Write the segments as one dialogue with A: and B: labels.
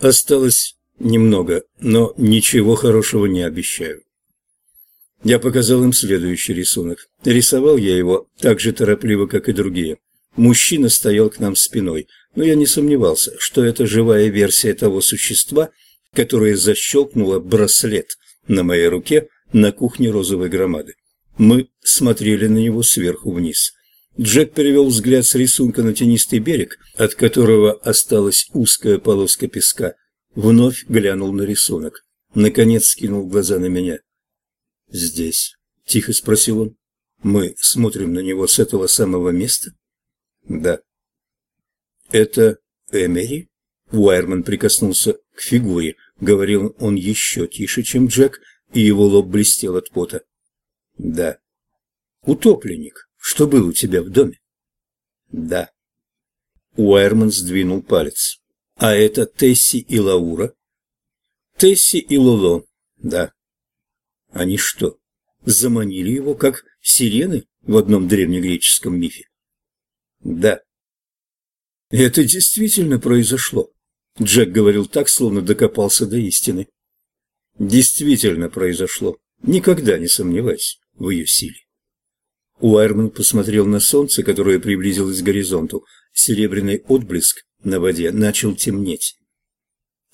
A: Осталось немного, но ничего хорошего не обещаю. Я показал им следующий рисунок. Рисовал я его так же торопливо, как и другие. Мужчина стоял к нам спиной, но я не сомневался, что это живая версия того существа, которое защелкнуло браслет на моей руке на кухне розовой громады. Мы смотрели на него сверху вниз. Джек перевел взгляд с рисунка на тенистый берег, от которого осталась узкая полоска песка, вновь глянул на рисунок. Наконец скинул глаза на меня. «Здесь?» – тихо спросил он. «Мы смотрим на него с этого самого места?» «Да». «Это Эмери?» Уайерман прикоснулся к фигуре. Говорил он еще тише, чем Джек, и его лоб блестел от пота. «Да». «Утопленник, что был у тебя в доме?» «Да». Уайерман сдвинул палец. «А это Тесси и Лаура?» «Тесси и Лоло, да». Они что, заманили его, как сирены в одном древнегреческом мифе? Да. Это действительно произошло. Джек говорил так, словно докопался до истины. Действительно произошло. Никогда не сомневайся в ее силе. Уайрман посмотрел на солнце, которое приблизилось к горизонту. Серебряный отблеск на воде начал темнеть.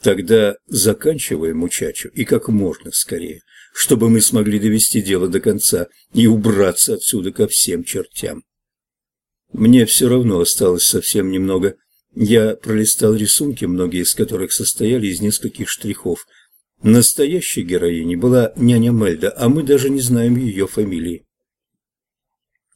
A: Тогда заканчиваем мучачу и как можно скорее чтобы мы смогли довести дело до конца и убраться отсюда ко всем чертям. Мне все равно осталось совсем немного. Я пролистал рисунки, многие из которых состояли из нескольких штрихов. Настоящей героиней была няня Мельда, а мы даже не знаем ее фамилии.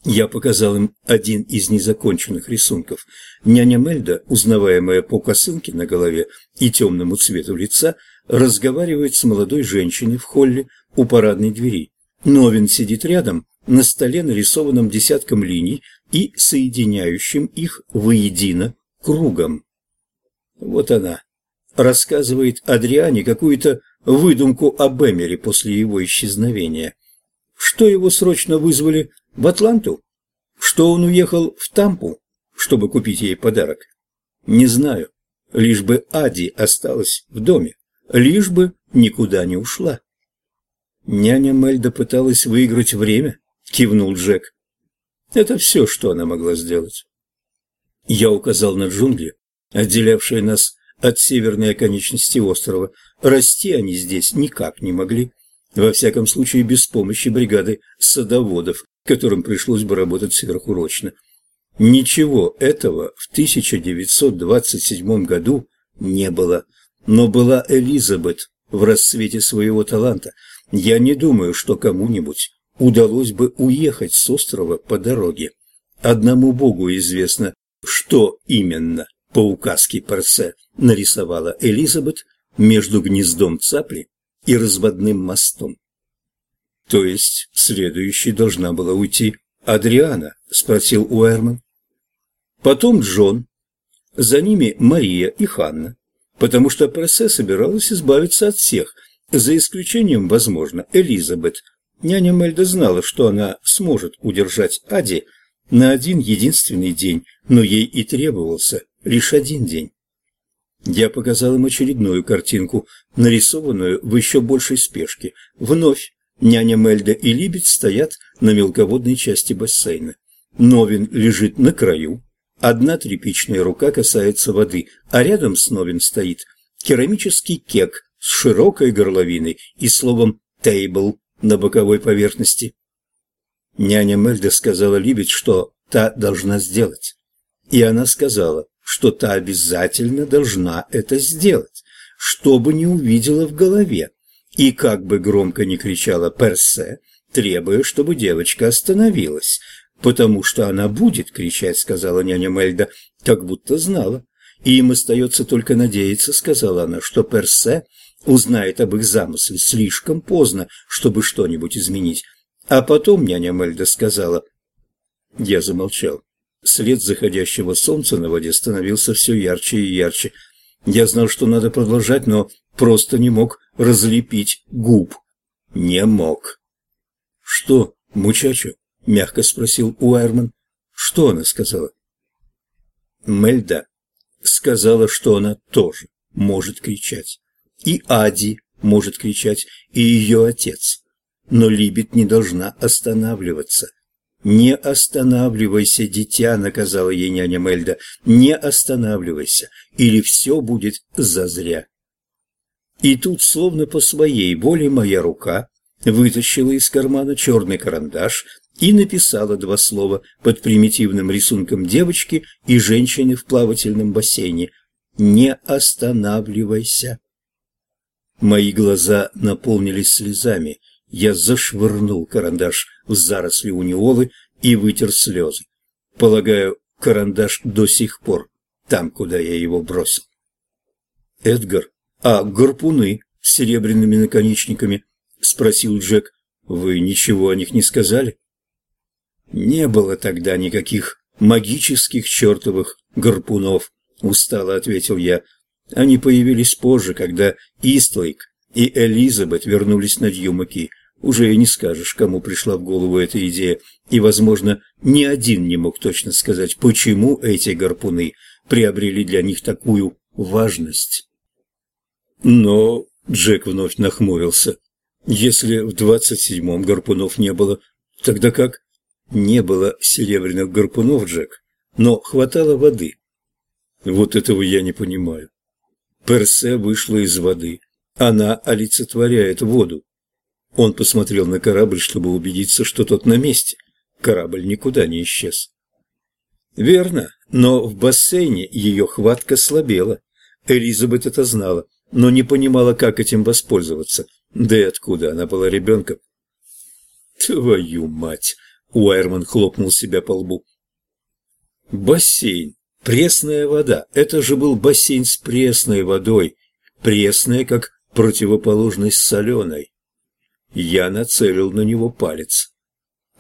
A: Я показал им один из незаконченных рисунков. Няня Мельда, узнаваемая по косынке на голове и темному цвету лица, разговаривает с молодой женщиной в холле, у парадной двери. Новин сидит рядом, на столе нарисованном десятком линий и соединяющим их воедино кругом. Вот она. Рассказывает Адриане какую-то выдумку об Эмере после его исчезновения. Что его срочно вызвали в Атланту? Что он уехал в Тампу, чтобы купить ей подарок? Не знаю. Лишь бы Ади осталась в доме. Лишь бы никуда не ушла. «Няня Мельда пыталась выиграть время», — кивнул Джек. «Это все, что она могла сделать». Я указал на джунгли, отделявшие нас от северной оконечности острова. Расти они здесь никак не могли, во всяком случае без помощи бригады садоводов, которым пришлось бы работать сверхурочно. Ничего этого в 1927 году не было, но была Элизабет в расцвете своего таланта, я не думаю, что кому-нибудь удалось бы уехать с острова по дороге. Одному Богу известно, что именно по указке Персе нарисовала Элизабет между гнездом цапли и разводным мостом. То есть следующей должна была уйти Адриана, спросил Уэрман. Потом Джон, за ними Мария и Ханна, потому что Персе собиралась избавиться от всех – за исключением, возможно, Элизабет. Няня Мельда знала, что она сможет удержать Ади на один единственный день, но ей и требовался лишь один день. Я показал им очередную картинку, нарисованную в еще большей спешке. Вновь няня Мельда и Либет стоят на мелководной части бассейна. Новин лежит на краю, одна тряпичная рука касается воды, а рядом с Новин стоит керамический кек с широкой горловиной и словом «тейбл» на боковой поверхности. Няня Мельда сказала Либет, что та должна сделать. И она сказала, что та обязательно должна это сделать, что бы не увидела в голове. И как бы громко ни кричала Персе, требуя, чтобы девочка остановилась, потому что она будет кричать, сказала няня Мельда, как будто знала. И им остается только надеяться, сказала она, что Персе узнает об их замысле слишком поздно, чтобы что-нибудь изменить. А потом няня Мельда сказала... Я замолчал. След заходящего солнца на воде становился все ярче и ярче. Я знал, что надо продолжать, но просто не мог разлепить губ. Не мог. «Что, мучачо?» — мягко спросил Уайерман. «Что она сказала?» Мельда сказала, что она тоже может кричать. И Ади может кричать, и ее отец. Но Либет не должна останавливаться. «Не останавливайся, дитя», — наказала ей няня Мельда, — «не останавливайся, или все будет зазря». И тут, словно по своей воле, моя рука вытащила из кармана черный карандаш и написала два слова под примитивным рисунком девочки и женщины в плавательном бассейне «Не останавливайся». Мои глаза наполнились слезами. Я зашвырнул карандаш в заросли униолы и вытер слезы. Полагаю, карандаш до сих пор там, куда я его бросил. «Эдгар, а гарпуны с серебряными наконечниками?» — спросил Джек. «Вы ничего о них не сказали?» «Не было тогда никаких магических чертовых гарпунов», — устало ответил я. «Они появились позже, когда Истлейк и Элизабет вернулись на Дьюмаки. Уже и не скажешь, кому пришла в голову эта идея, и, возможно, ни один не мог точно сказать, почему эти гарпуны приобрели для них такую важность». Но Джек вновь нахмурился. «Если в двадцать седьмом гарпунов не было, тогда как?» Не было серебряных гарпунов, Джек, но хватало воды. Вот этого я не понимаю. Персе вышла из воды. Она олицетворяет воду. Он посмотрел на корабль, чтобы убедиться, что тот на месте. Корабль никуда не исчез. Верно, но в бассейне ее хватка слабела. Элизабет это знала, но не понимала, как этим воспользоваться. Да и откуда она была ребенком. Твою мать! Уайерман хлопнул себя по лбу. Бассейн. Пресная вода. Это же был бассейн с пресной водой. Пресная, как противоположность соленой. Я нацелил на него палец.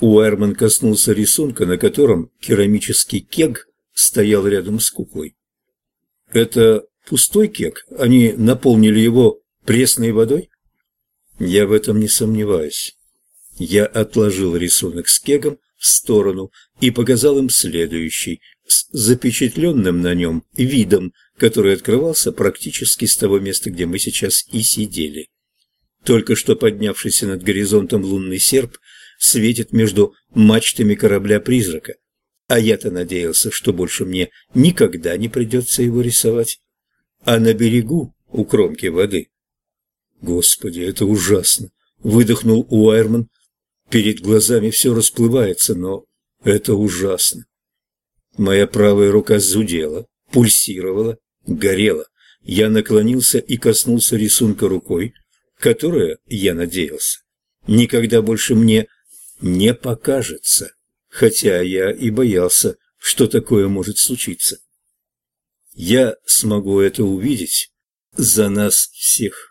A: Уайерман коснулся рисунка, на котором керамический кег стоял рядом с куклой. Это пустой кег? Они наполнили его пресной водой? Я в этом не сомневаюсь. Я отложил рисунок с кегом в сторону и показал им следующий, с запечатленным на нем видом, который открывался практически с того места, где мы сейчас и сидели. Только что поднявшийся над горизонтом лунный серп светит между мачтами корабля-призрака, а я-то надеялся, что больше мне никогда не придется его рисовать. А на берегу, у кромки воды... Господи, это ужасно! Выдохнул Уайерман, Перед глазами все расплывается, но это ужасно. Моя правая рука зудела, пульсировала, горела. Я наклонился и коснулся рисунка рукой, которая, я надеялся, никогда больше мне не покажется, хотя я и боялся, что такое может случиться. Я смогу это увидеть за нас всех.